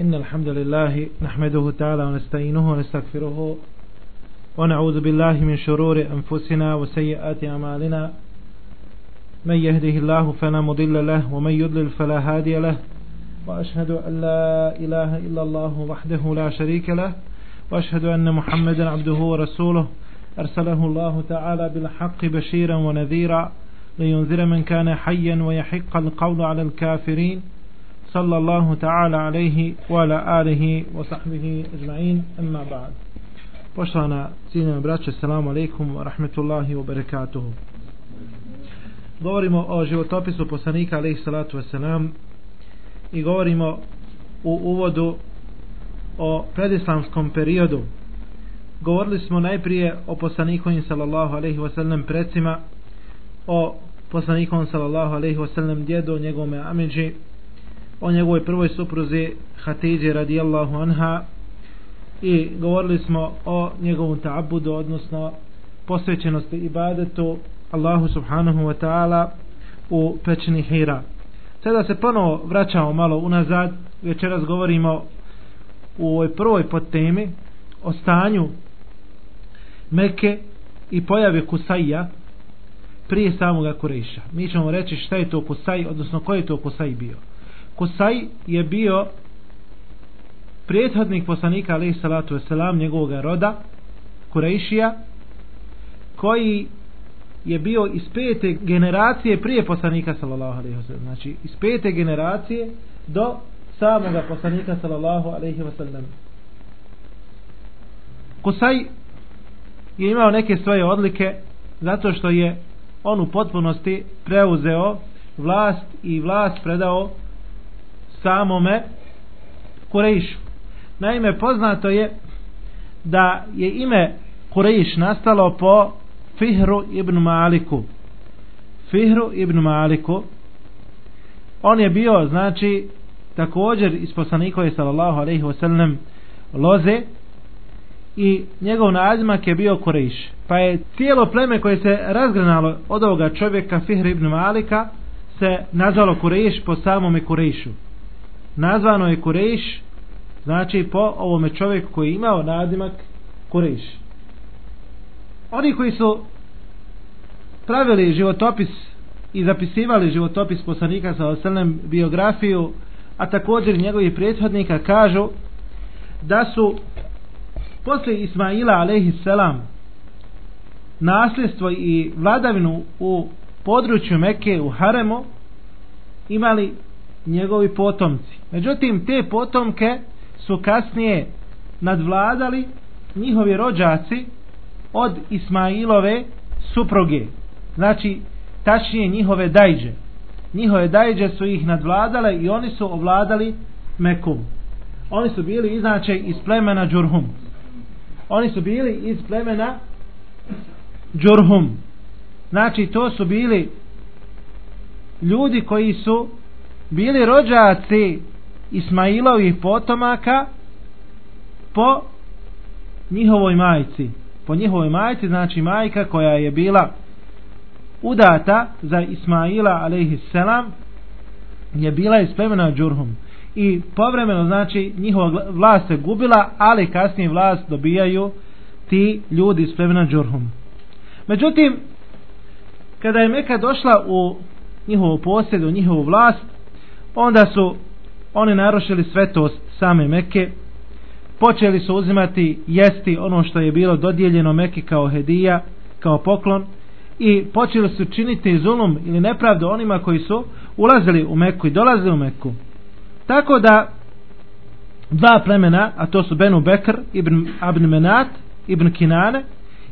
إن الحمد لله نحمده تعالى ونستعينه ونستغفره ونعوذ بالله من شرور أنفسنا وسيئات أعمالنا. من يهده الله فلا مضل له ومن يضلل فلا هادي له. وأشهد أن لا إله إلا الله وحده لا شريك له. وأشهد أن محمدا عبده ورسوله. أرسله الله تعالى بالحق بشيرا ونذيرا لينذر من كان حيا ويحق القول على الكافرين. صلى الله تعالى عليه وعلى آله وصحبه أجمعين أما بعد Poštovana cijenjena braća, selamu alaikum wa rahmetullahi wa barakatuhu. Govorimo o životopisu poslanika alaihi salatu wasalam i govorimo u uvodu o predislamskom periodu. Govorili smo najprije o poslaniku sallallahu alaihi wasallam precima, o poslanikom sallallahu alaihi wasallam djedu, njegome amidži, o njegovoj prvoj supruzi Hatidži radijallahu anha i govorili smo o njegovom ta'abudu, odnosno posvećenosti ibadetu Allahu subhanahu wa ta'ala u pećini Hira. Sada se ponovo vraćamo malo unazad, večeras govorimo u ovoj prvoj podtemi o stanju Meke i pojavi Kusaija prije samoga Kureša. Mi ćemo reći šta je to Kusaj, odnosno koji je to Kusaj bio. Kusaj je bio prethodnik poslanika alaih salatu wasalam njegovog roda Kurejšija koji je bio iz pete generacije prije poslanika sallallahu alaihi wasallam znači iz pete generacije do samoga poslanika sallallahu alaihi wasallam Kusaj je imao neke svoje odlike zato što je on u potpunosti preuzeo vlast i vlast predao samome Kurejšu Naime, poznato je da je ime Kurejš nastalo po Fihru ibn Maliku. Fihru ibn Maliku. On je bio, znači, također iz poslanikove sallallahu alaihi wasallam loze i njegov nazimak je bio Kurejš. Pa je cijelo pleme koje se razgranalo od ovoga čovjeka Fihr ibn Malika se nazvalo Kurejš po samome Kurejšu. Nazvano je Kurejš Znači po ovome čovjeku koji je imao nadimak Kuriš. Oni koji su pravili životopis i zapisivali životopis poslanika sa oselem biografiju, a također njegovih prethodnika kažu da su posle Ismaila alaihisselam nasljedstvo i vladavinu u području Mekke u Haremu imali njegovi potomci. Međutim, te potomke su kasnije nadvladali njihovi rođaci od Ismailove supruge. Znači, tačnije njihove dajđe. Njihove dajđe su ih nadvladale i oni su ovladali Mekum. Oni su bili iznače iz plemena Džurhum. Oni su bili iz plemena Džurhum. Znači, to su bili ljudi koji su bili rođaci Ismailovih potomaka po njihovoj majci. Po njihovoj majci, znači majka koja je bila udata za Ismaila alaihisselam je bila iz plemena. I povremeno znači njihova vlast se gubila, ali kasnije vlast dobijaju ti ljudi iz plemena. Međutim, kada je Meka došla u njihovu posjedu, njihovu vlast, onda su oni narušili svetost same Mekke, počeli su uzimati jesti ono što je bilo dodijeljeno Mekke kao hedija, kao poklon i počeli su činiti zulum ili nepravdu onima koji su ulazili u Mekku i dolazili u Mekku. Tako da dva plemena, a to su Benu Bekr ibn Abn Menat ibn Kinane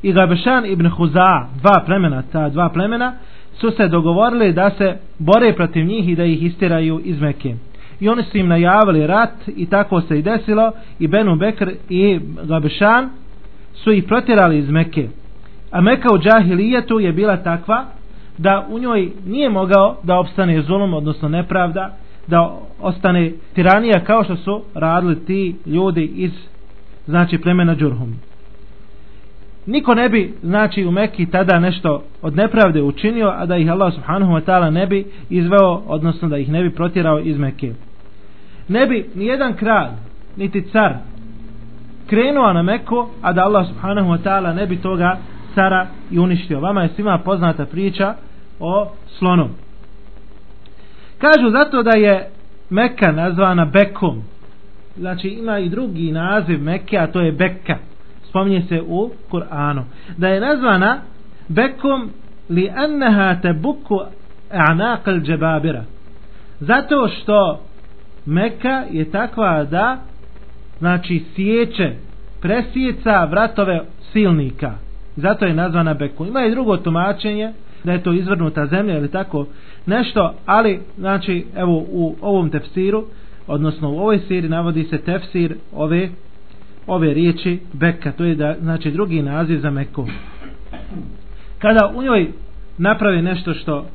i Gabešan ibn Huza, dva plemena, ta dva plemena, su se dogovorili da se bore protiv njih i da ih istiraju iz Mekke i oni su im najavili rat i tako se i desilo i Benu Bekr i Gabešan su ih protjerali iz Mekke. A Meka u džahilijetu je bila takva da u njoj nije mogao da opstane zulum, odnosno nepravda, da ostane tiranija kao što su radili ti ljudi iz znači plemena Džurhum. Niko ne bi znači u Mekki tada nešto od nepravde učinio, a da ih Allah subhanahu wa ta'ala ne bi izveo, odnosno da ih ne bi protjerao iz Mekke. ne bi nijedan kralj niti car krenuo na Meku a da Allah subhanahu wa ta'ala ne bi toga cara i uništio. Vama je svima poznata priča o slonu. Kažu zato da je Mekka nazvana Bekom. Znači ima i drugi naziv Mekke a to je Bekka spominje se u Kur'anu da je nazvana Bekom li annaha a'naq al-jababira zato što Meka je takva da znači sjeće presjeca vratove silnika. Zato je nazvana Beku ima i drugo tumačenje da je to izvrnuta zemlja ili tako nešto ali znači evo u ovom tefsiru odnosno u ovoj siri navodi se tefsir ove ove riječi Beka to je da znači drugi naziv za Meku kada u njoj napravi nešto što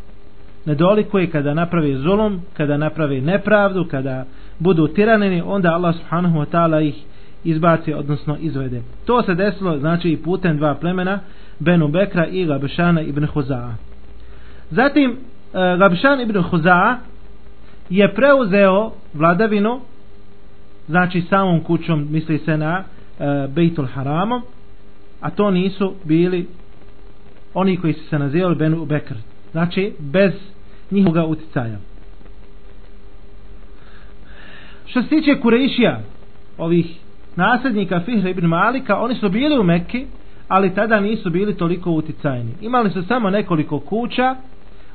ne dolikuje kada napravi zulum, kada napravi nepravdu, kada budu tiraneni, onda Allah subhanahu wa ta'ala ih izbaci, odnosno izvede. To se desilo, znači, i putem dva plemena, Benu Bekra i Gabšana ibn Huza'a. Zatim, e, Gabšan ibn Huza'a je preuzeo vladavinu, znači samom kućom, misli se na e, Bejtul Haramom, a to nisu bili oni koji su se nazivali Benu Bekr. Znači, bez njihovoga uticaja. Što se tiče Kurešija, ovih nasljednika Fihr ibn Malika, oni su bili u Mekki, ali tada nisu bili toliko uticajni. Imali su samo nekoliko kuća,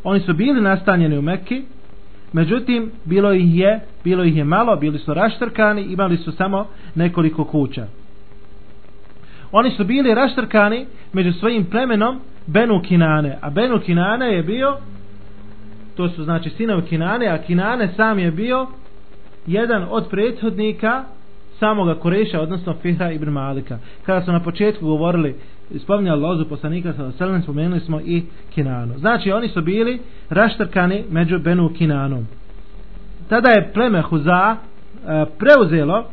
oni su bili nastanjeni u Mekki, međutim, bilo ih je, bilo ih je malo, bili su raštrkani, imali su samo nekoliko kuća. Oni su bili raštrkani među svojim plemenom Benu Kinane, a Benu Kinane je bio to su znači sinovi Kinane, a Kinane sam je bio jedan od prethodnika samoga Koreša, odnosno Fihra ibn Malika. Kada su na početku govorili, spominjali lozu poslanika sa Selem, spomenuli smo i Kinanu. Znači, oni su bili raštrkani među Benu Kinanom. Tada je pleme Huza e, preuzelo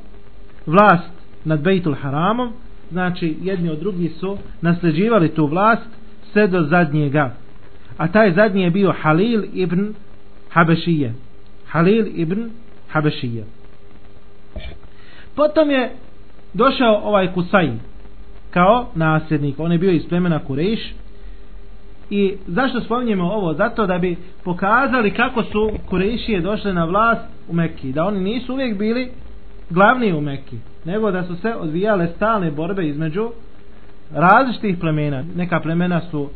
vlast nad Bejtul Haramom, znači jedni od drugih su nasljeđivali tu vlast sve do zadnjega. A taj zadnji je bio Halil ibn Habešije. Halil ibn Habešije. Potom je došao ovaj Kusaj kao nasljednik. On je bio iz plemena Kurejš i zašto spominjemo ovo? Zato da bi pokazali kako su Kurejšije došle na vlast u Mekki. Da oni nisu uvijek bili glavni u Mekki nego da su se odvijale stalne borbe između različitih plemena. Neka plemena su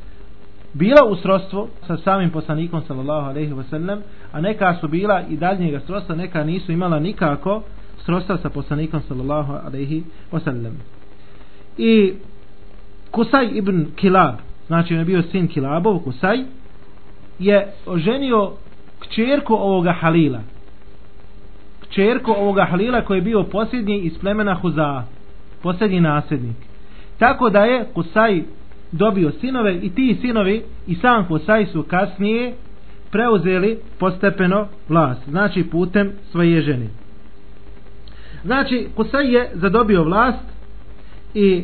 bila u srodstvu sa samim poslanikom sallallahu alejhi ve sellem a neka su bila i daljnjega srodstva neka nisu imala nikako srodstva sa poslanikom sallallahu alejhi ve sellem i Kusaj ibn Kilab znači on je bio sin Kilabov Kusaj je oženio kćerku ovoga Halila kćerku ovoga Halila koji je bio posljednji iz plemena Huza posljednji nasljednik tako da je Kusaj dobio sinove i ti sinovi i sam Husaj su kasnije preuzeli postepeno vlast, znači putem svoje žene. Znači, Husaj je zadobio vlast i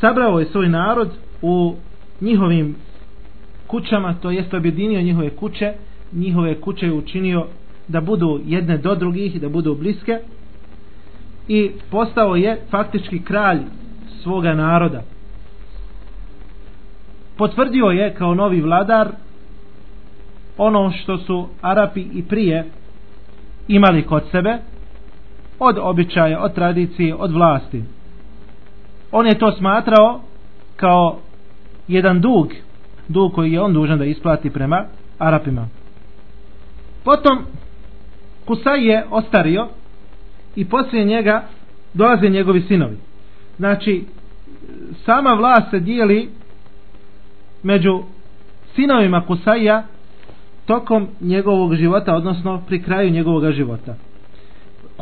sabrao je svoj narod u njihovim kućama, to jest objedinio njihove kuće, njihove kuće je učinio da budu jedne do drugih, da budu bliske. I postao je faktički kralj svoga naroda. Potvrdio je kao novi vladar ono što su Arapi i prije imali kod sebe od običaja, od tradicije, od vlasti. On je to smatrao kao jedan dug, dug koji je on dužan da isplati prema Arapima. Potom Kusaj je ostario i poslije njega dolaze njegovi sinovi. Znači, sama vlast se dijeli među sinovima Kusaija tokom njegovog života, odnosno pri kraju njegovog života.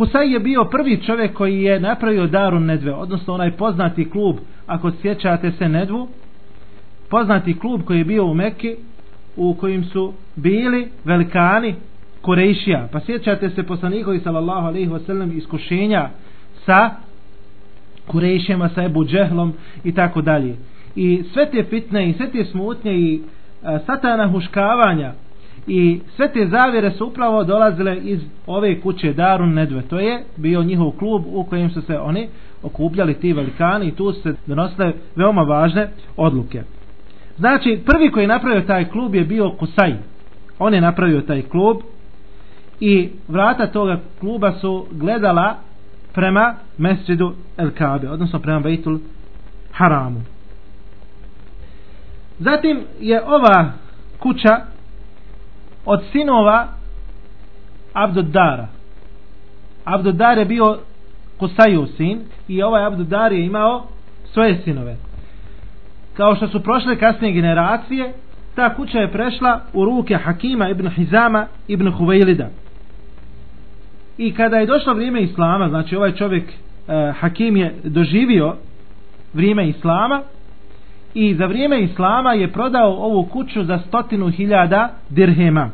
Kusaj je bio prvi čovjek koji je napravio Darun Nedve, odnosno onaj poznati klub, ako sjećate se Nedvu, poznati klub koji je bio u Mekki, u kojim su bili velikani Kurejšija. Pa sjećate se poslanikovi sallallahu alaihi wasallam iskušenja sa Kurejšijama, sa Ebu Džehlom i tako dalje i sve te fitne i sve te smutnje i satana huškavanja I sve te zavjere su upravo dolazile iz ove kuće Darun Nedve. To je bio njihov klub u kojem su se oni okupljali ti velikani i tu se donosile veoma važne odluke. Znači, prvi koji je napravio taj klub je bio Kusaj. On je napravio taj klub i vrata toga kluba su gledala prema mesjidu El Kabe, odnosno prema Bejtul Haramu. Zatim je ova kuća od sinova Abduddara. Abduddar je bio Kusaju sin i ovaj Abduddar je imao svoje sinove. Kao što su prošle kasnije generacije, ta kuća je prešla u ruke Hakima ibn Hizama ibn Huvejlida. I kada je došlo vrijeme Islama, znači ovaj čovjek uh, Hakim je doživio vrijeme Islama i za vrijeme Islama je prodao ovu kuću za stotinu hiljada dirhema.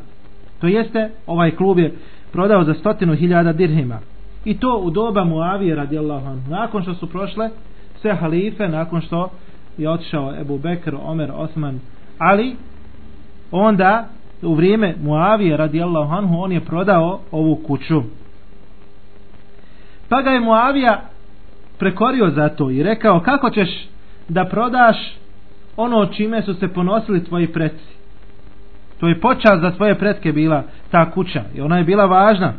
To jeste, ovaj klub je prodao za stotinu hiljada dirhema. I to u doba Muavije radijallahu anhu. Nakon što su prošle sve halife, nakon što je otišao Ebu Bekr, Omer, Osman, Ali, onda u vrijeme Muavije radijallahu anhu on je prodao ovu kuću. Pa ga je Muavija prekorio za to i rekao kako ćeš da prodaš ono čime su se ponosili tvoji predci. To je počast za tvoje pretke bila ta kuća i ona je bila važna.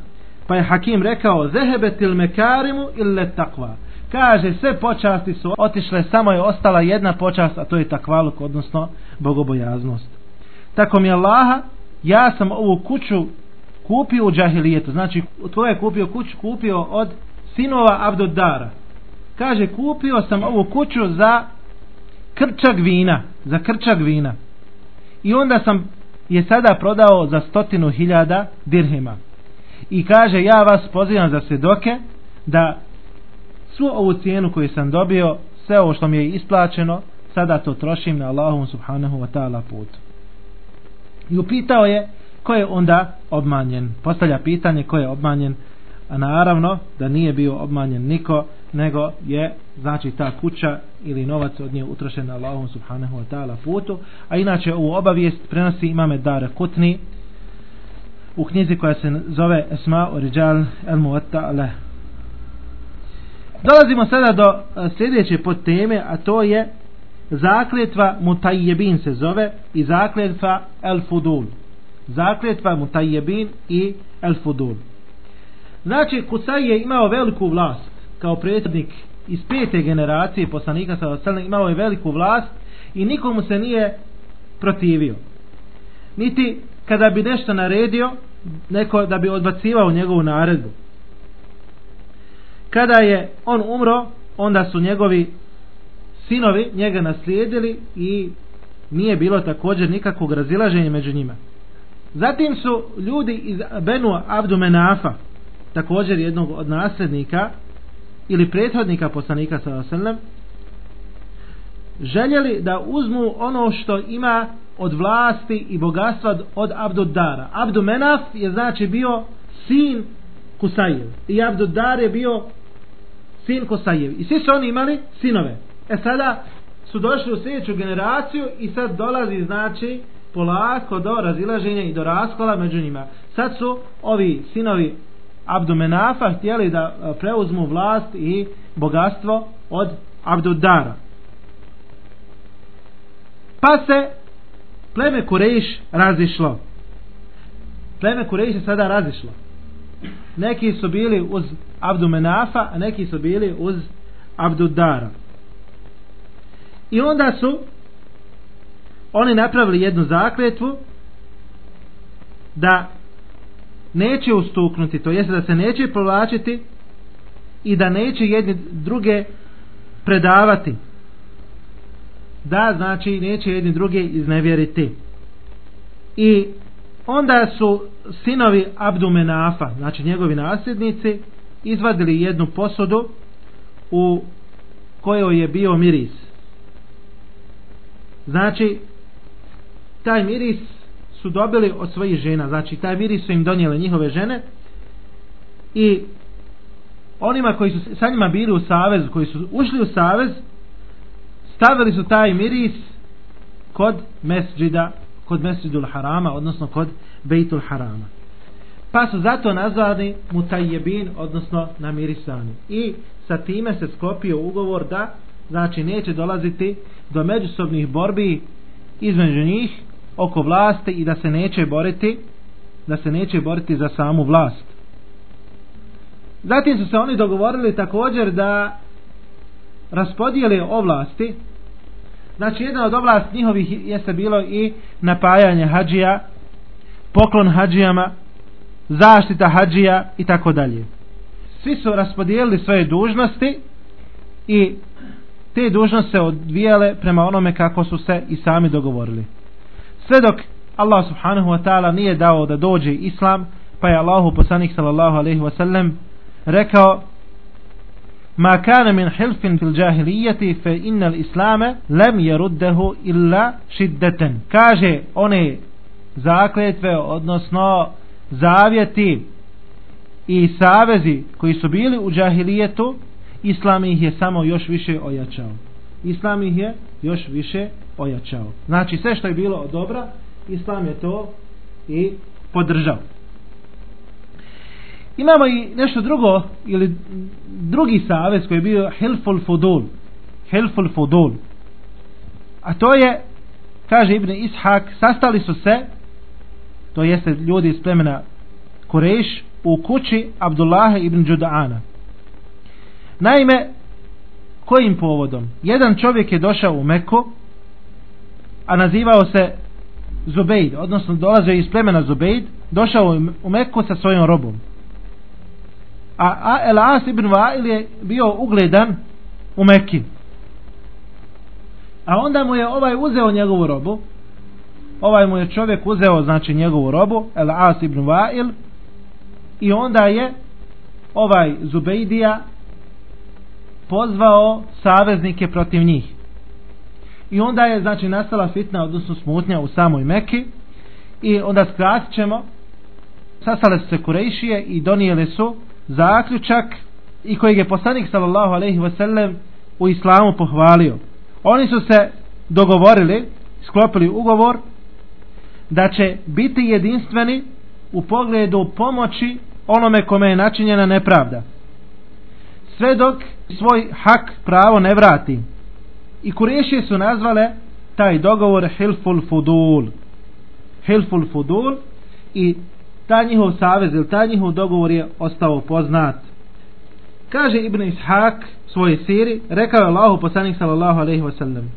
Pa je Hakim rekao zehebetil mekarimu ille takva. Kaže sve počasti su otišle, samo je ostala jedna počast, a to je takvaluk, odnosno bogobojaznost. Tako mi je Allaha, ja sam ovu kuću kupio u džahilijetu. Znači, tko je kupio kuću? Kupio od sinova Abdodara. Kaže, kupio sam ovu kuću za krčak vina. Za krčak vina. I onda sam je sada prodao za stotinu hiljada dirhima. I kaže, ja vas pozivam za svjedoke da svu ovu cijenu koju sam dobio, sve ovo što mi je isplaćeno, sada to trošim na Allahum subhanahu wa ta'ala put. I upitao je ko je onda obmanjen. Postavlja pitanje ko je obmanjen, a naravno da nije bio obmanjen niko, nego je znači ta kuća ili novac od nje utrošen na Allahom subhanahu wa ta'ala putu, a inače ovu obavijest prenosi imame Dara Kutni u knjizi koja se zove Esma u Rijal el Muwatta Dolazimo sada do e, sljedeće teme a to je zakljetva mutajjebin se zove i zakljetva el fudul. Zakljetva mutajjebin i el fudul. Znači, Kusaj je imao veliku vlast kao predsjednik iz pete generacije poslanika sa imao je veliku vlast i nikomu se nije protivio. Niti kada bi nešto naredio, neko da bi odbacivao njegovu naredbu. Kada je on umro, onda su njegovi sinovi njega naslijedili i nije bilo također nikakvog razilaženja među njima. Zatim su ljudi iz Benu Abdu Menafa, također jednog od nasljednika ili prethodnika poslanika sallallahu željeli da uzmu ono što ima od vlasti i bogatstva od Abduddara. Abdumenaf je znači bio sin Kusajev i Abduddar je bio sin Kusajev i svi su oni imali sinove. E sada su došli u sljedeću generaciju i sad dolazi znači polako do razilaženja i do raskola među njima. Sad su ovi sinovi Abdumenafa htjeli da e, preuzmu vlast i bogatstvo od Abdudara. Pa se pleme Kurejš razišlo. Pleme Kurejš se sada razišlo. Neki su bili uz Abdumenafa, a neki su bili uz Abdudara. I onda su oni napravili jednu zakletvu da neće ustuknuti, to jeste da se neće povlačiti i da neće jedni druge predavati. Da, znači, neće jedni druge iznevjeriti. I onda su sinovi Abdu Menafa, znači njegovi nasljednici, izvadili jednu posudu u kojoj je bio miris. Znači, taj miris su dobili od svojih žena. Znači, taj miris su im donijele njihove žene i onima koji su sa njima bili u savez, koji su ušli u savez, stavili su taj miris kod mesđida kod Mesridul Harama, odnosno kod Bejtul Harama. Pa su zato nazvani mutajjebin, odnosno namirisani. I sa time se sklopio ugovor da znači neće dolaziti do međusobnih borbi između njih oko vlasti i da se neće boriti da se neće boriti za samu vlast. Zatim su se oni dogovorili također da raspodijeli ovlasti. Znači jedna od ovlasti njihovih jeste bilo i napajanje hađija poklon hađijama zaštita hađija i tako dalje. Svi su raspodijelili svoje dužnosti i te dužnosti se odvijale prema onome kako su se i sami dogovorili sve dok Allah subhanahu wa ta'ala nije dao da dođe islam, pa je Allahu poslanik sallallahu alejhi ve sellem rekao Ma kana min hilfin fil jahiliyyati fa inna al-islam lam jeruddehu illa shiddatan Kaže one zakletve, odnosno zavjeti i savezi koji su bili u džahilijetu, Islam ih je samo još više ojačao. Islam ih je još više ojačao znači sve što je bilo od dobra Islam je to i podržao Imamo i nešto drugo ili drugi savez koji je bio Hilful Fudul. Hilful Fudul. A to je, kaže Ibn Ishak, sastali su se, to jeste ljudi iz plemena Kureš, u kući Abdullaha ibn Đuda'ana. Naime, kojim povodom? Jedan čovjek je došao u Meku, a nazivao se Zubejd, odnosno dolazio iz plemena Zubejd, došao u Meku sa svojom robom a El As ibn Vail je bio ugledan u Mekki. A onda mu je ovaj uzeo njegovu robu, ovaj mu je čovjek uzeo znači njegovu robu, El As ibn Vail, i onda je ovaj Zubejdija pozvao saveznike protiv njih. I onda je znači nastala fitna, odnosno smutnja u samoj Mekki i onda skratit ćemo sastale su se Kurejšije i donijeli su zaključak i kojeg je poslanik sallallahu alejhi ve sellem u islamu pohvalio. Oni su se dogovorili, sklopili ugovor da će biti jedinstveni u pogledu pomoći onome kome je načinjena nepravda. Sve dok svoj hak pravo ne vrati. I kurešije su nazvale taj dogovor Hilful Fudul. Hilful Fudul i ta njihov savez ili ta njihov dogovor je ostao poznat. Kaže Ibn Ishaq svoje siri, rekao je Allahu poslanik sallallahu alaihi wa sallam.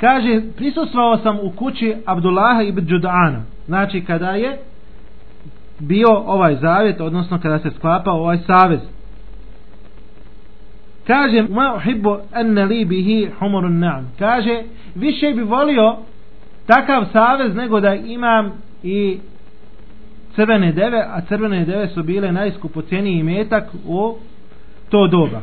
Kaže, prisustvao sam u kući Abdullaha ibn Đudana. Znači, kada je bio ovaj zavjet, odnosno kada se sklapao ovaj savez. Kaže, ma uhibbu enne li bihi humurun na'am. Kaže, više bi volio takav savez nego da imam i crvene deve, a crvene deve su bile najskupocijeniji metak u to doba.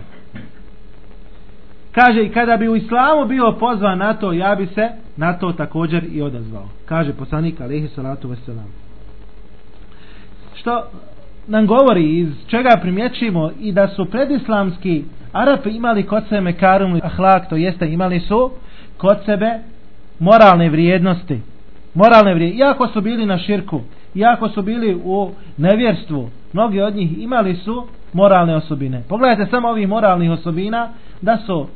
Kaže, i kada bi u islamu bio pozvan na to, ja bi se na to također i odazvao. Kaže poslanik, alaihi salatu wasalam. Što nam govori, iz čega primjećimo i da su predislamski Arapi imali kod sebe mekarum ahlak, to jeste imali su kod sebe moralne vrijednosti. Moralne vrijednosti, iako su bili na širku, iako su bili u nevjerstvu, mnogi od njih imali su moralne osobine. Pogledajte samo ovih moralnih osobina, da su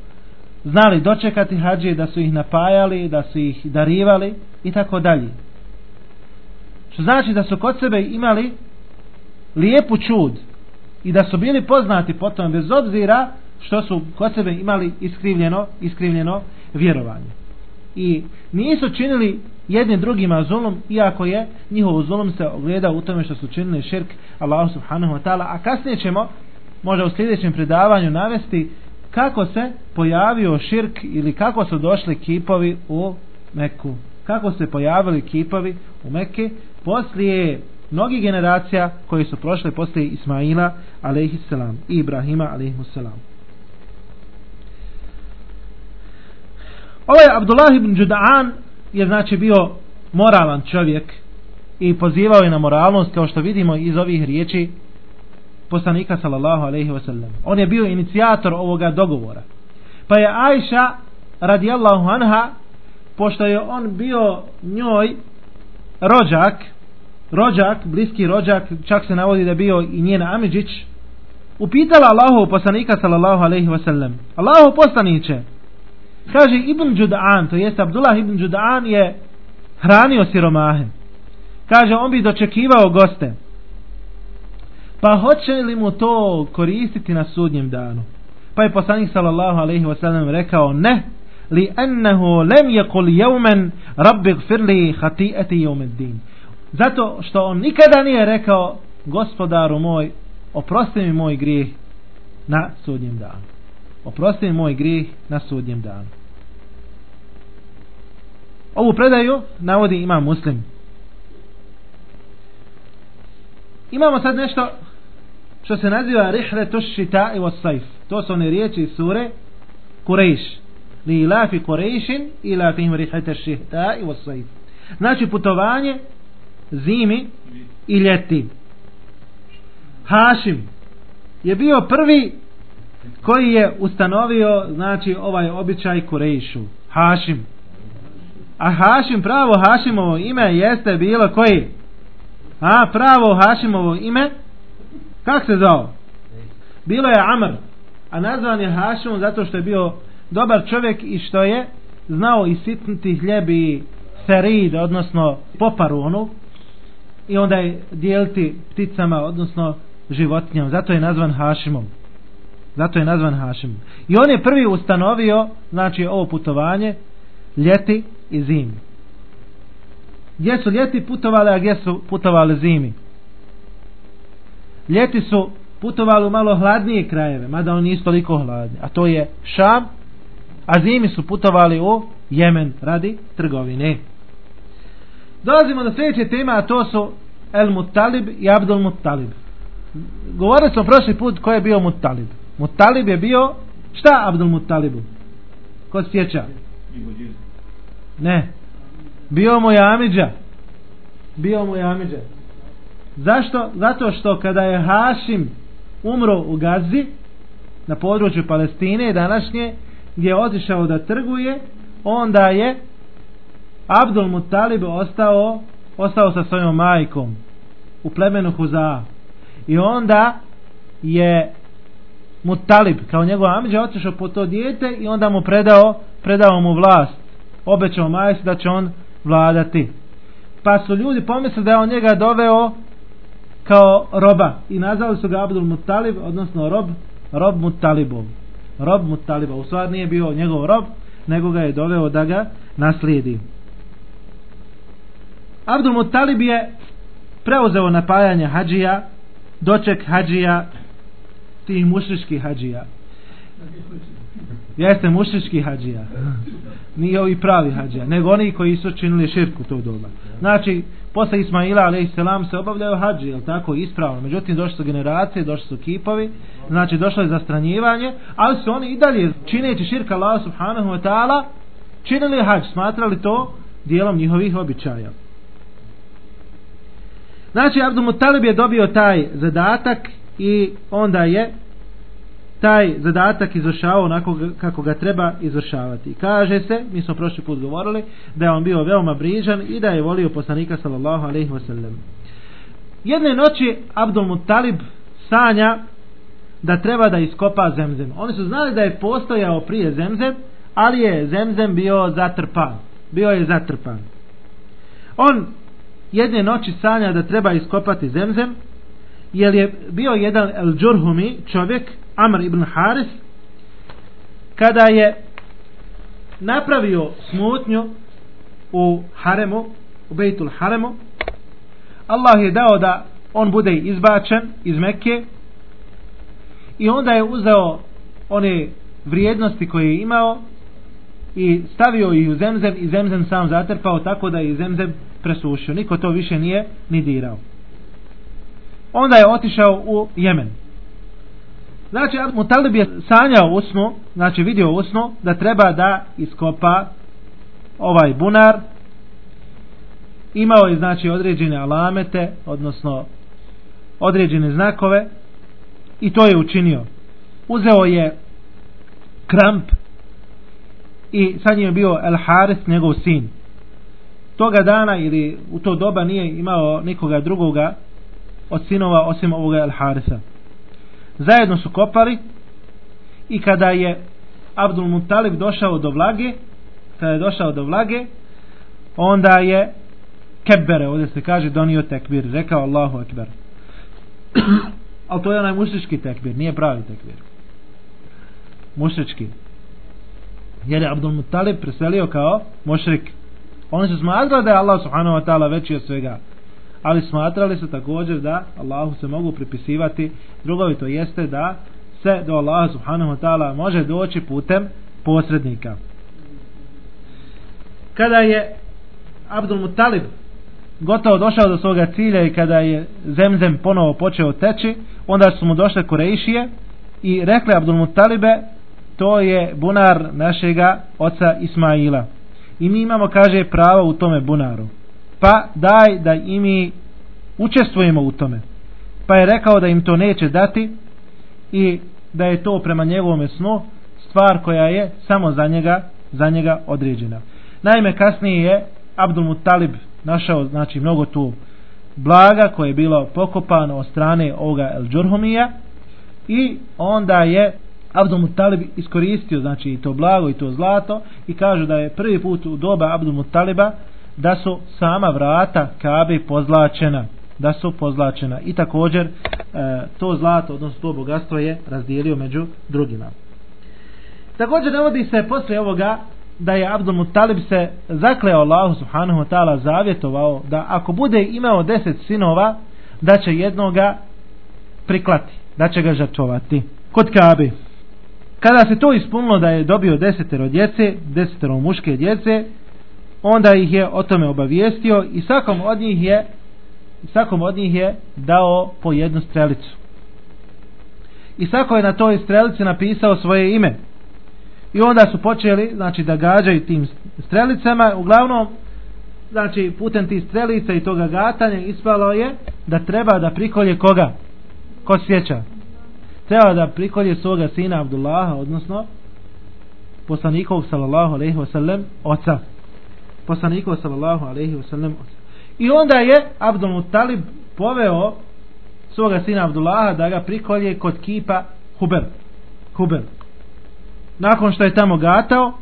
znali dočekati hađe, da su ih napajali, da su ih darivali i tako dalje. Što znači da su kod sebe imali lijepu čud i da su bili poznati potom bez obzira što su kod sebe imali iskrivljeno, iskrivljeno vjerovanje. I nisu činili jednim drugima zulum, iako je njihov zulum se ogleda u tome što su činili širk Allahu subhanahu wa ta'ala, a kasnije ćemo možda u sljedećem predavanju navesti kako se pojavio širk ili kako su došli kipovi u Meku. Kako se pojavili kipovi u Mekke poslije mnogih generacija koji su prošle poslije Ismaila alaihissalam i Ibrahima alaihissalam. Ovaj Abdullah ibn Juda'an je znači bio moralan čovjek i pozivao je na moralnost kao što vidimo iz ovih riječi poslanika sallallahu alaihi wasallam. On je bio inicijator ovoga dogovora. Pa je Ajša radijallahu anha pošto je on bio njoj rođak, rođak, bliski rođak, čak se navodi da bio i njen Amidžić, upitala Allahu poslanika sallallahu alaihi wasallam, Allahu poslaniće, kaže Ibn Đuda'an, to jest Abdullah Ibn Đuda'an je hranio siromahe. Kaže, on bi dočekivao goste. Pa hoće li mu to koristiti na sudnjem danu? Pa je poslanik sallallahu alaihi wasallam rekao, ne, li ennehu lem yekul jevmen rabbi gfirli jevmeddin. Zato što on nikada nije rekao, gospodaru moj, oprosti mi moj grijeh na sudnjem danu. Oprosti mi moj grijeh na sudnjem danu. Ovu predaju navodi ima muslim. Imamo sad nešto što se naziva rihre tušita i wasajf. To su one riječi sure Kurejš. Li ilafi Kurejšin ila fihim rihre tušita i wasajf. Znači putovanje zimi i ljeti. Hašim je bio prvi koji je ustanovio znači ovaj običaj Kurejšu. Hašim. A Hašim, pravo Hašimovo ime jeste bilo koji? A pravo Hašimovo ime Kak se zvao? Bilo je Amr, a nazvan je Hašimom zato što je bio dobar čovjek i što je znao isitnuti hljeb i serid, odnosno poparu onu, i onda je dijeliti pticama, odnosno životinjama. Zato je nazvan Hašimom. Zato je nazvan Hašimom. I on je prvi ustanovio, znači ovo putovanje, ljeti i zimi. Gdje su ljeti putovali, a gdje su putovali zimi? ljeti su putovali u malo hladnije krajeve, mada oni nisu toliko hladni, a to je Šam, a zimi su putovali u Jemen radi trgovine. Dolazimo do sljedeće tema, a to su El Muttalib i Abdul Muttalib. Govorili smo prošli put ko je bio Muttalib. Muttalib je bio, šta Abdul Muttalibu? Ko sjeća? Ne. Bio mu je Amidža. Bio mu je Amidža. Zašto? Zato što kada je Hašim umro u Gazi, na području Palestine današnje, gdje je otišao da trguje, onda je Abdul Muttalib ostao, ostao sa svojom majkom u plemenu Huza. I onda je Muttalib, kao njegov amidža, otišao po to dijete i onda mu predao, predao mu vlast. Obećao majci da će on vladati. Pa su ljudi pomislili da je on njega doveo kao roba i nazvali su ga Abdul Muttalib odnosno rob rob Muttalibov rob Muttalibov u stvari nije bio njegov rob nego ga je doveo da ga naslijedi. Abdul Muttalib je preuzeo napajanje hađija doček hađija tih mušriških hađija jeste mušriški hađija nije ovi pravi hađija nego oni koji su činili širku to doba znači posle Ismaila a.s. se obavljaju hađi, jel tako, ispravno. Međutim, došli su generacije, došli su kipovi, znači došlo je zastranjivanje, ali su oni i dalje, čineći širka Allah subhanahu wa ta'ala, činili hađ, smatrali to dijelom njihovih običaja. Znači, Abdul Mutalib je dobio taj zadatak i onda je taj zadatak izvršavao onako kako ga treba izvršavati. Kaže se, mi smo prošli put govorili, da je on bio veoma brižan i da je volio poslanika sallallahu alaihi wasallam. Jedne noći Abdul Muttalib sanja da treba da iskopa zemzem. Oni su znali da je postojao prije zemzem, ali je zemzem bio zatrpan. Bio je zatrpan. On jedne noći sanja da treba iskopati zemzem, jer je bio jedan El Džurhumi čovjek Amr ibn Haris kada je napravio smutnju u haremu u Bejtul haremu Allah je dao da on bude izbačen iz Mekke i onda je uzeo one vrijednosti koje je imao i stavio ih u zemzem i zemzem sam zatrpao tako da je zemzem presušio. Niko to više nije ni dirao. Onda je otišao u Jemen Znači, Mutalib je sanjao u snu, znači vidio u snu, da treba da iskopa ovaj bunar. Imao je, znači, određene alamete, odnosno određene znakove i to je učinio. Uzeo je kramp i sa njim je bio El Haris, njegov sin. Toga dana ili u to doba nije imao nikoga drugoga od sinova osim ovoga El Harisa. Zajedno su kopali i kada je Abdul Mutalib došao do vlage, kada je došao do vlage, onda je kebere, ovdje se kaže donio tekbir, rekao Allahu ekber. Ali to je onaj mušički tekbir, nije pravi tekbir. Mušički. Jer je Abdul Mutalib preselio kao mušrik. Oni su smatrali da je Allah subhanahu wa ta'ala veći od svega. Ali smatrali su također da Allahu se mogu pripisivati drugovi, to jeste da se do Allaha subhanahu wa ta'ala može doći putem posrednika. Kada je Abdul Mutalib gotovo došao do svoga cilja i kada je zemzem ponovo počeo teći, onda su mu došle Kurejšije i rekli Abdul Mutalibe, to je bunar našega oca Ismaila. I mi imamo, kaže, pravo u tome bunaru. Pa daj da i mi učestvujemo u tome. Pa je rekao da im to neće dati i da je to prema njegovome snu stvar koja je samo za njega, za njega određena. Naime, kasnije je Abdul Muttalib našao znači mnogo tu blaga koje je bilo pokopano od strane ovoga El Džurhumija i onda je Abdul Muttalib iskoristio znači i to blago i to zlato i kaže da je prvi put u doba Abdul Muttaliba da su sama vrata Kabe pozlačena da su pozlačena. I također e, to zlato odnosno to bogatstvo je razdijelio među drugima. Također navodi se posle ovoga da je Abdul Muttalib se zakleo Allahu subhanahu wa ta'ala zavjetovao da ako bude imao deset sinova da će jednoga priklati da će ga žrtvovati kod Kabe. Kada se to ispunilo da je dobio desetero djece desetero muške djece onda ih je o tome obavijestio i svakom od njih je svakom od njih je dao po jednu strelicu. I svako je na toj strelici napisao svoje ime. I onda su počeli znači da gađaju tim strelicama. Uglavnom znači putem tih strelica i toga gatanja ispalo je da treba da prikolje koga? Ko sjeća? Treba da prikolje svoga sina Abdullaha odnosno poslanikov sallallahu alejhi ve sellem oca poslanikov sallallahu sellem oca i onda je Abdul Muttalib poveo svoga sina Abdullaha da ga prikolje kod kipa Huber Huber nakon što je tamo gatao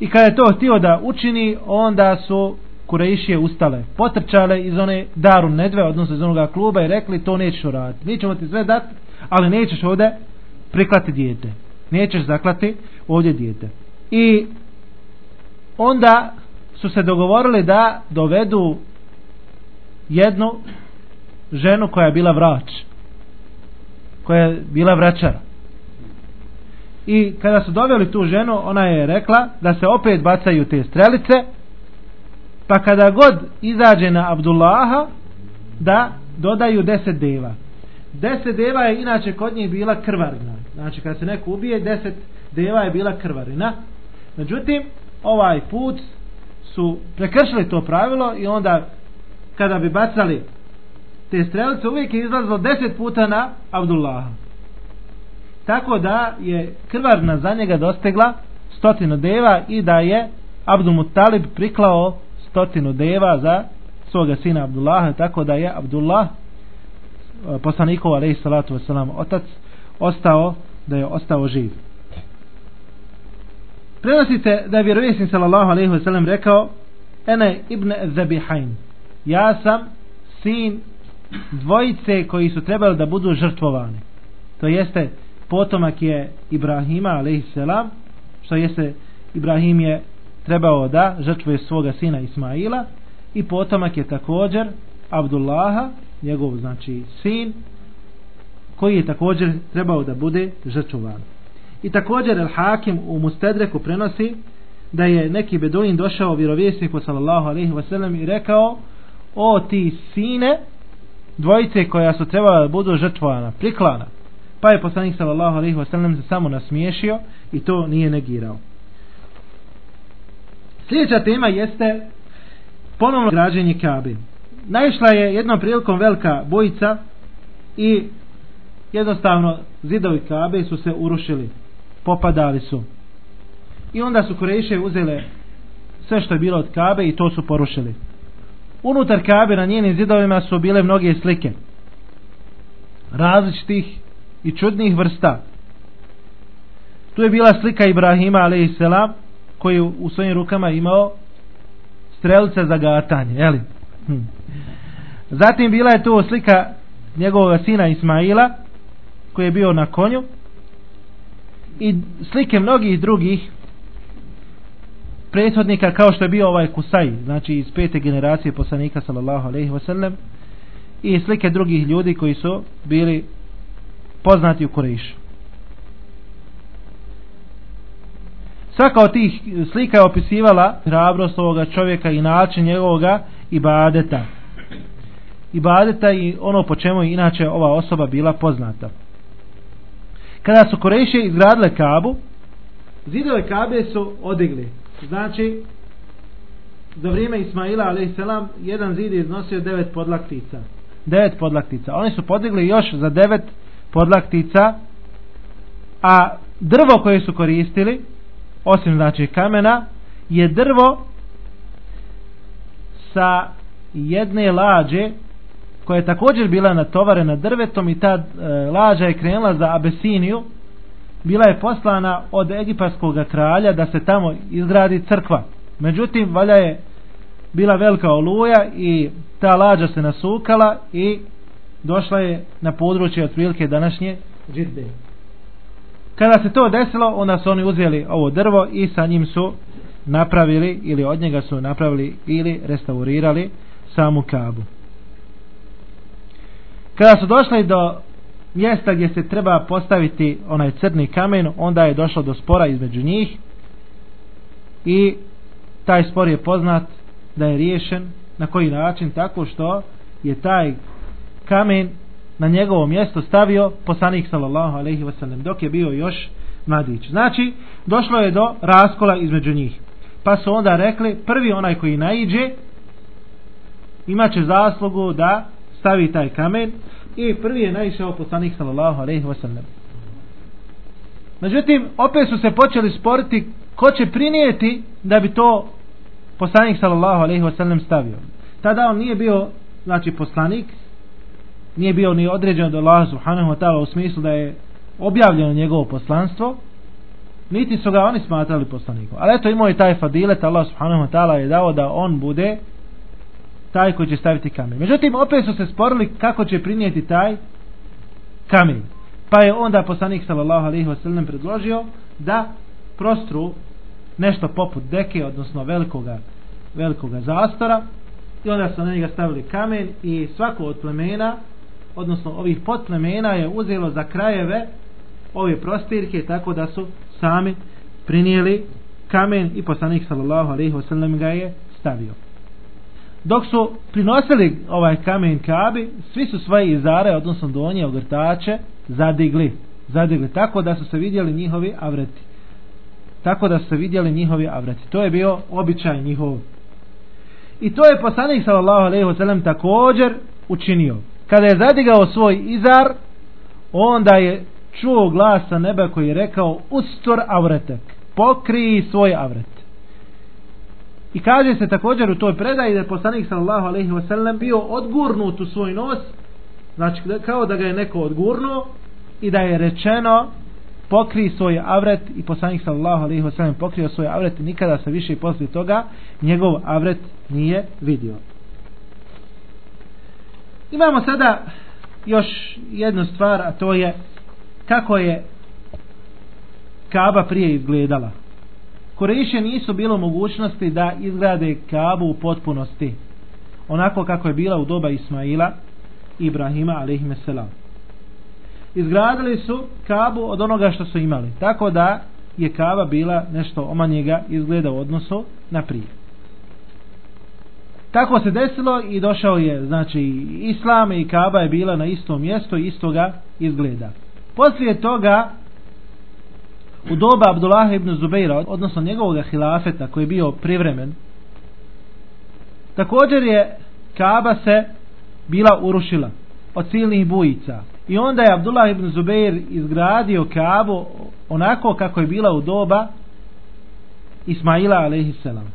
i kada je to htio da učini onda su Kurejšije ustale potrčale iz one daru nedve odnosno iz onoga kluba i rekli to nećeš uraditi. Mi ćemo ti sve dati ali nećeš ovdje priklati dijete. Nećeš zaklati ovdje dijete. I onda su se dogovorili da dovedu jednu ženu koja je bila vrač koja je bila vraćara i kada su doveli tu ženu ona je rekla da se opet bacaju te strelice pa kada god izađe na Abdullaha da dodaju deset deva. Deset deva je inače kod njih bila krvarina. Znači kada se neko ubije deset deva je bila krvarina. Međutim ovaj put su prekršili to pravilo i onda kada bi bacali te strelice uvijek je izlazilo deset puta na Abdullaha. Tako da je krvarna za njega dostegla stotinu deva i da je Abdul Muttalib priklao stotinu deva za svoga sina Abdullaha tako da je Abdullah e, poslanikov alaihi salatu wasalam otac ostao da je ostao živ prenosite da je vjerovjesnik sallallahu alaihi wasalam rekao ene ibn zabihain ja sam sin dvojice koji su trebali da budu žrtvovani. To jeste potomak je Ibrahima alaihisselam što jeste Ibrahim je trebao da žrtvuje svoga sina Ismaila i potomak je također Abdullaha njegov znači sin koji je također trebao da bude žrtvovan i također El Hakim u Mustedreku prenosi da je neki beduin došao vjerovjesniku sallallahu alaihi wasallam i rekao o ti sine dvojice koja su trebala da budu žrtvovana priklana Pa je poslanik sallallahu alejhi ve sellem se samo nasmiješio i to nije negirao. Sljedeća tema jeste ponovno građenje Kabe. Naišla je jednom prilikom velika bojica i jednostavno zidovi Kabe su se urušili. Popadali su. i onda su Kurejše uzele sve što je bilo od Kabe i to su porušili. Unutar Kabe na njenim zidovima su bile mnoge slike različitih i čudnih vrsta. Tu je bila slika Ibrahima a.s. koji u svojim rukama imao strelice za gatanje. Jeli? Hm. Zatim bila je tu slika njegovog sina Ismaila koji je bio na konju i slike mnogih drugih prethodnika kao što je bio ovaj Kusaj, znači iz pete generacije poslanika sallallahu alejhi ve sellem i slike drugih ljudi koji su bili poznati u Kurejšu. Svaka od tih slika je opisivala hrabrost ovoga čovjeka i način njegovoga ibadeta. Ibadeta i ono po čemu je inače ova osoba bila poznata. Kada su Korejše izgradile Kabu, zidove Kabe su odigli. Znači, za vrijeme Ismaila a.s. jedan zid je iznosio devet podlaktica. Devet podlaktica. Oni su podigli još za devet podlaktica, a drvo koje su koristili, osim znači kamena, je drvo sa jedne lađe koja je također bila natovarena drvetom i ta e, lađa je krenula za Abesiniju bila je poslana od egipatskog kralja da se tamo izgradi crkva. Međutim valja je bila velika oluja i ta lađa se nasukala i došla je na područje otprilike današnje Džidde. Kada se to desilo onda su oni uzeli ovo drvo i sa njim su napravili ili od njega su napravili ili restaurirali samu kabu kada su došli do mjesta gdje se treba postaviti onaj crni kamen onda je došlo do spora između njih i taj spor je poznat da je riješen na koji način tako što je taj kamen na njegovo mjesto stavio poslanik sallallahu alejhi ve sellem dok je bio još mladić. Znači, došlo je do raskola između njih. Pa su onda rekli, prvi onaj koji naiđe imaće zaslugu da stavi taj kamen i prvi je naišao poslanik sallallahu alejhi ve sellem. Međutim, opet su se počeli sporiti ko će prinijeti da bi to poslanik sallallahu alejhi ve sellem stavio. Tada on nije bio znači poslanik, nije bio ni određen od Allaha subhanahu wa ta'ala u smislu da je objavljeno njegovo poslanstvo, niti su ga oni smatrali poslanikom. Ali eto imao je taj fadilet, Allah subhanahu wa ta'ala je dao da on bude taj koji će staviti kamen. Međutim, opet su se sporili kako će prinijeti taj kamen. Pa je onda poslanik sallallahu alaihi wa sallam predložio da prostru nešto poput deke, odnosno velikoga, velikoga zastora i onda su na njega stavili kamen i svako od plemena odnosno ovih potplemena je uzelo za krajeve ove prostirke tako da su sami prinijeli kamen i poslanik sallallahu alaihi wa sallam ga je stavio dok su prinosili ovaj kamen kabi svi su svoje izare odnosno donje ogrtače zadigli. Zadigli tako da su se vidjeli njihovi avreti. Tako da su se vidjeli njihovi avreti. To je bio običaj njihov. I to je poslanik sallallahu alejhi ve sellem također učinio. Kada je zadigao svoj izar onda je čuo glas sa neba koji je rekao ustor avretek pokrij svoj avret I kaže se također u toj predaji da je poslanik sallallahu alejhi ve sellem bio odgurnut u svoj nos, znači kao da ga je neko odgurnuo i da je rečeno pokri svoj avret i poslanik sallallahu alejhi ve sellem pokrio svoj avret i nikada se više posle toga njegov avret nije vidio. Imamo sada još jednu stvar, a to je kako je Kaba prije izgledala. Koreše nisu bilo mogućnosti da izgrade Kabu u potpunosti. Onako kako je bila u doba Ismaila Ibrahima alaihissalam. Izgradili su Kabu od onoga što su imali. Tako da je Kaba bila nešto omanjega izgleda u odnosu na prije. Tako se desilo i došao je znači Islam i Kaba je bila na istom mjestu istoga izgleda. Poslije toga u doba Abdullah ibn Zubeira, odnosno njegovog hilafeta koji je bio privremen, također je Kaaba se bila urušila od silnih bujica. I onda je Abdullah ibn Zubeir izgradio Kaabu onako kako je bila u doba Ismaila alaihissalam.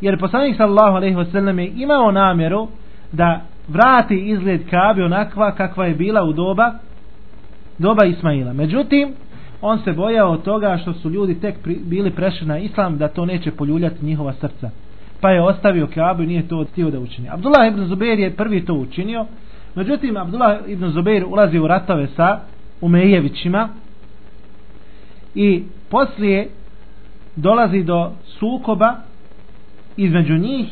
Jer poslanik sallallahu wasallam je imao namjeru da vrati izgled Kabe onakva kakva je bila u doba doba Ismaila. Međutim, on se bojao toga što su ljudi tek pri, bili prešli na islam da to neće poljuljati njihova srca. Pa je ostavio Kabu i nije to htio da učini. Abdullah ibn Zubair je prvi to učinio. Međutim, Abdullah ibn Zubair ulazi u ratove sa Umejevićima i poslije dolazi do sukoba između njih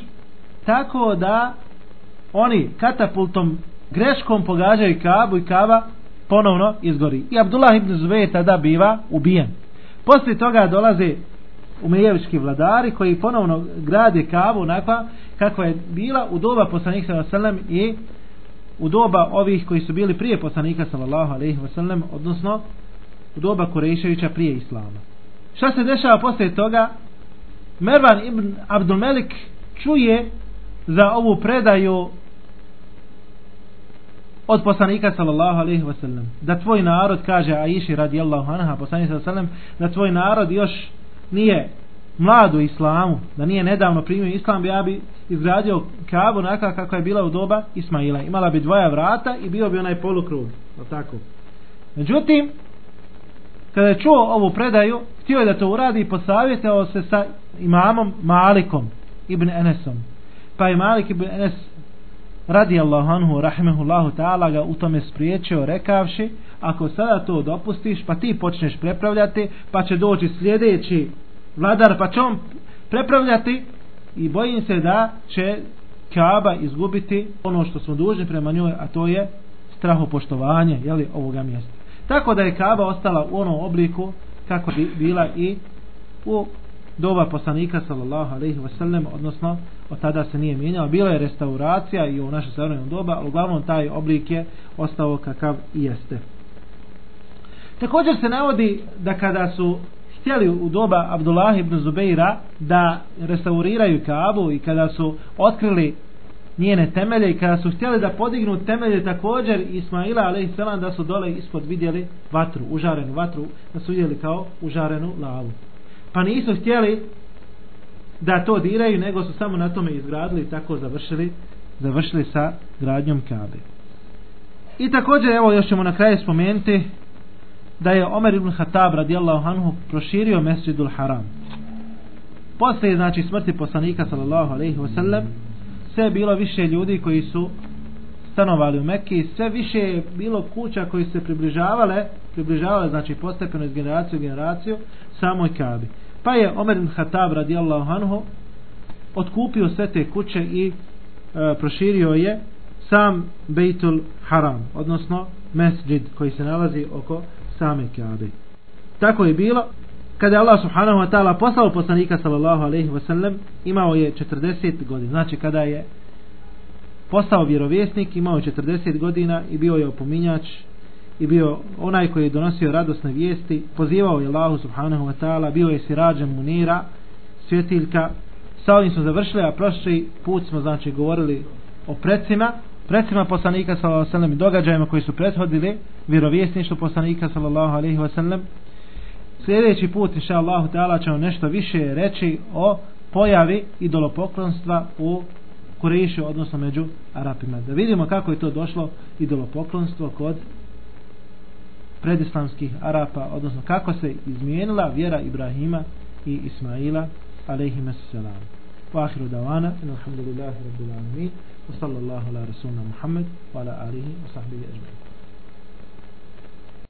tako da oni katapultom greškom pogađaju Kabu i Kaba ponovno izgori. I Abdullah ibn Zubayr tada biva ubijen. Poslije toga dolaze umejevički vladari koji ponovno grade Kabu onakva kakva je bila u doba poslanika sallallahu i u doba ovih koji su bili prije poslanika sallallahu alejhi ve odnosno u doba Kurejševića prije islama. Šta se dešava poslije toga? Mervan ibn Abdul Melik čuje za ovu predaju od poslanika sallallahu alejhi ve sellem da tvoj narod kaže Aiši radijallahu anha poslanik sallallahu da tvoj narod još nije mlad u islamu da nije nedavno primio islam ja bi izgradio Kabu onaka kako je bila u doba Ismaila. Imala bi dvoja vrata i bio bi onaj polukrug tako? Međutim kada je čuo ovu predaju htio je da to uradi i posavjetao se sa imamom Malikom ibn Enesom. Pa je Malik ibn Enes radi Allahu anhu rahimehullahu ta'ala ga u tome spriječio rekavši ako sada to dopustiš pa ti počneš prepravljati pa će doći sljedeći vladar pa će on prepravljati i bojim se da će Kaaba izgubiti ono što smo dužni prema njoj a to je strahopoštovanje jeli, ovoga mjesta. Tako da je Kaaba ostala u onom obliku kako bi bila i u doba poslanika sallallahu alejhi ve sellem odnosno od tada se nije mijenjao. Bila je restauracija i u naše savremeno doba ali uglavnom taj oblik je ostao kakav i jeste. Također se navodi da kada su htjeli u doba Abdullah ibn Zubeira da restauriraju Kaabu i kada su otkrili njene temelje i kada su htjeli da podignu temelje također Ismaila alejselam da su dole ispod vidjeli vatru, užarenu vatru, da su vidjeli kao užarenu lavu pa nisu htjeli da to diraju nego su samo na tome izgradili i tako završili završili sa gradnjom Kabe. I također evo još ćemo na kraju spomenuti da je Omer ibn Khattab radijallahu anhu proširio mesjidul haram. Posle znači smrti poslanika sallallahu alaihi wasallam sve bilo više ljudi koji su stanovali u Mekki sve više je bilo kuća koji se približavale približavale znači postepeno iz generaciju u generaciju samoj Kabi pa je Omer ibn Khattab radijallahu anhu otkupio sve te kuće i e, proširio je sam Bejtul Haram odnosno mesđid koji se nalazi oko same Kabe tako je bilo. Kada je Allah subhanahu wa ta'ala poslao poslanika sallallahu alaihi wa sallam imao je 40 godina. Znači kada je postao vjerovjesnik imao je 40 godina i bio je opominjač i bio onaj koji je donosio radosne vijesti pozivao je Allahu subhanahu wa ta'ala bio je sirađem munira svjetiljka sa ovim smo završili a prošli put smo znači govorili o predsima predsima poslanika sallallahu sallam i događajima koji su prethodili vjerovjesništvo poslanika sallallahu alaihi wa sallam sljedeći put inša Allahu ta'ala ćemo nešto više reći o pojavi idolopoklonstva u Kureši, odnosno među Arapima. Da vidimo kako je to došlo idolopoklonstvo kod predislamskih Arapa, odnosno kako se izmijenila vjera Ibrahima i Ismaila, alaihim assalam. Wa ahiru dawana, in alhamdulillahi rabbil alamin, wa sallallahu ala rasulna Muhammad, wa ala alihi wa sahbihi ajma'in.